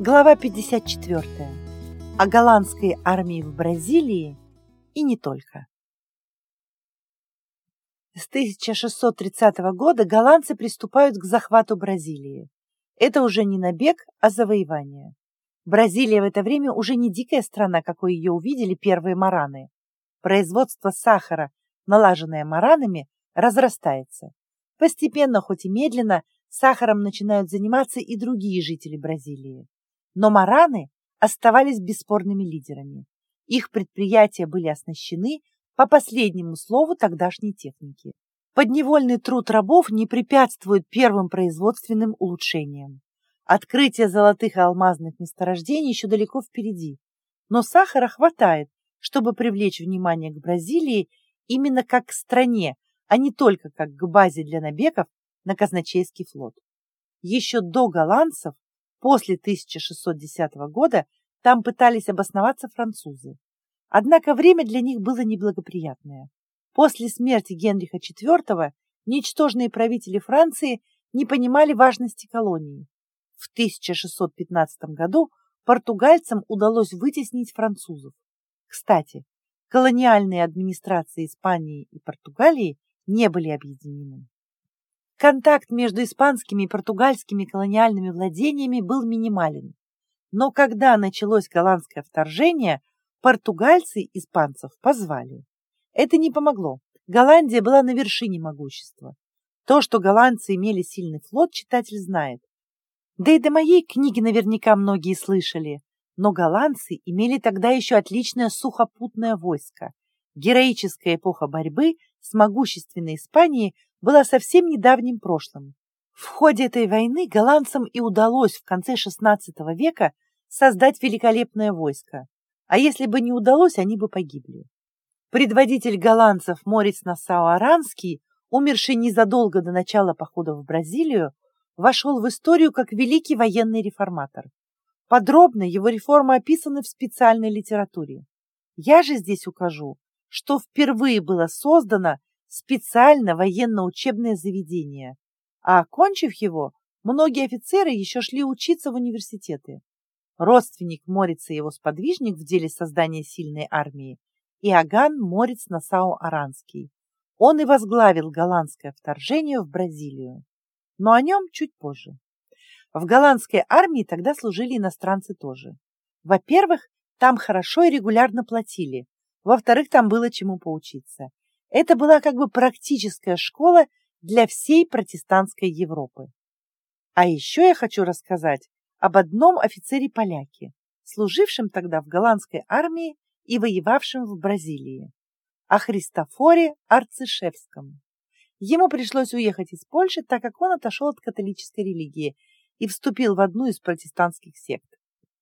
Глава 54. О голландской армии в Бразилии и не только. С 1630 года голландцы приступают к захвату Бразилии. Это уже не набег, а завоевание. Бразилия в это время уже не дикая страна, какой ее увидели первые мараны. Производство сахара, налаженное маранами, разрастается. Постепенно, хоть и медленно, сахаром начинают заниматься и другие жители Бразилии. Но мараны оставались бесспорными лидерами. Их предприятия были оснащены по последнему слову тогдашней техники. Подневольный труд рабов не препятствует первым производственным улучшениям. Открытие золотых и алмазных месторождений еще далеко впереди. Но сахара хватает, чтобы привлечь внимание к Бразилии именно как к стране, а не только как к базе для набегов на казначейский флот. Еще до голландцев После 1610 года там пытались обосноваться французы. Однако время для них было неблагоприятное. После смерти Генриха IV ничтожные правители Франции не понимали важности колонии. В 1615 году португальцам удалось вытеснить французов. Кстати, колониальные администрации Испании и Португалии не были объединены. Контакт между испанскими и португальскими колониальными владениями был минимален. Но когда началось голландское вторжение, португальцы испанцев позвали. Это не помогло. Голландия была на вершине могущества. То, что голландцы имели сильный флот, читатель знает. Да и до моей книги наверняка многие слышали. Но голландцы имели тогда еще отличное сухопутное войско. Героическая эпоха борьбы с могущественной Испанией была совсем недавним прошлым. В ходе этой войны голландцам и удалось в конце XVI века создать великолепное войско, а если бы не удалось, они бы погибли. Предводитель голландцев Морис Нассау Аранский, умерший незадолго до начала похода в Бразилию, вошел в историю как великий военный реформатор. Подробно его реформы описаны в специальной литературе. Я же здесь укажу, что впервые было создано специально военно-учебное заведение, а окончив его, многие офицеры еще шли учиться в университеты. Родственник Морица и его сподвижник в деле создания сильной армии Иоганн Морец Насау-Аранский. Он и возглавил голландское вторжение в Бразилию. Но о нем чуть позже. В голландской армии тогда служили иностранцы тоже. Во-первых, там хорошо и регулярно платили. Во-вторых, там было чему поучиться. Это была как бы практическая школа для всей протестантской Европы. А еще я хочу рассказать об одном офицере-поляке, служившем тогда в голландской армии и воевавшем в Бразилии, о Христофоре Арцишевском. Ему пришлось уехать из Польши, так как он отошел от католической религии и вступил в одну из протестантских сект.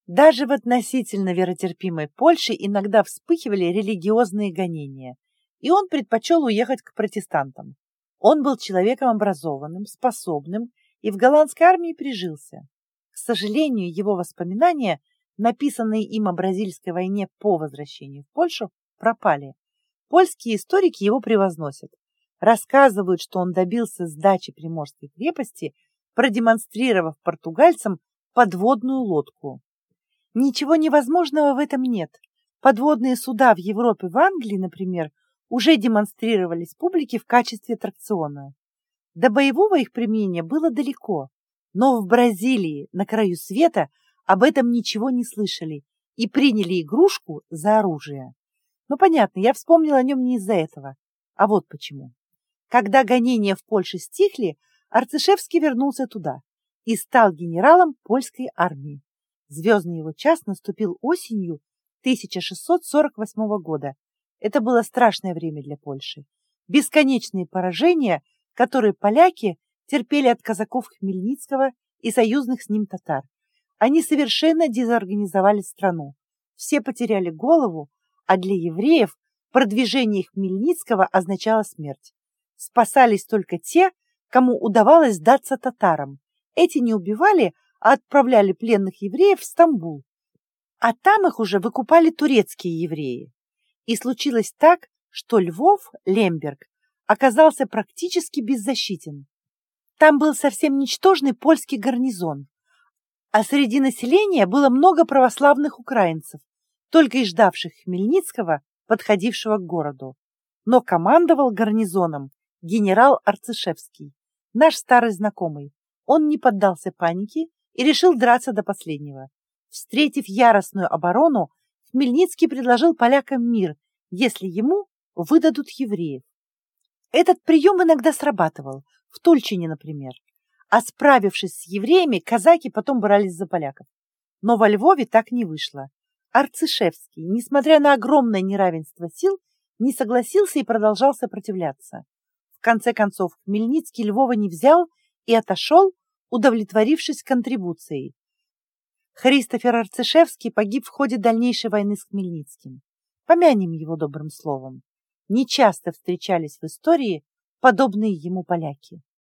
Даже в относительно веротерпимой Польше иногда вспыхивали религиозные гонения – и он предпочел уехать к протестантам. Он был человеком образованным, способным и в голландской армии прижился. К сожалению, его воспоминания, написанные им о бразильской войне по возвращению в Польшу, пропали. Польские историки его превозносят. Рассказывают, что он добился сдачи Приморской крепости, продемонстрировав португальцам подводную лодку. Ничего невозможного в этом нет. Подводные суда в Европе, в Англии, например, уже демонстрировались публике в качестве аттракциона. До боевого их применения было далеко, но в Бразилии, на краю света, об этом ничего не слышали и приняли игрушку за оружие. Ну, понятно, я вспомнила о нем не из-за этого, а вот почему. Когда гонения в Польше стихли, Арцишевский вернулся туда и стал генералом польской армии. Звездный его час наступил осенью 1648 года, это было страшное время для Польши. Бесконечные поражения, которые поляки терпели от казаков Хмельницкого и союзных с ним татар. Они совершенно дезорганизовали страну. Все потеряли голову, а для евреев продвижение Хмельницкого означало смерть. Спасались только те, кому удавалось сдаться татарам. Эти не убивали, а отправляли пленных евреев в Стамбул. А там их уже выкупали турецкие евреи. И случилось так, что Львов, Лемберг, оказался практически беззащитен. Там был совсем ничтожный польский гарнизон, А среди населения было много православных украинцев, только и ждавших Хмельницкого, подходившего к городу. Но командовал гарнизоном генерал Арцишевский, наш старый знакомый. Он не поддался панике и решил драться до последнего. Встретив яростную оборону, Хмельницкий предложил полякам мир, если ему выдадут евреев. Этот прием иногда срабатывал, в Тульчине, например. А справившись с евреями, казаки потом брались за поляков. Но во Львове так не вышло. Арцишевский, несмотря на огромное неравенство сил, не согласился и продолжал сопротивляться. В конце концов, Хмельницкий Львова не взял и отошел, удовлетворившись контрибуцией. Христофер Арцишевский погиб в ходе дальнейшей войны с Хмельницким. Помянем его добрым словом. Нечасто встречались в истории подобные ему поляки.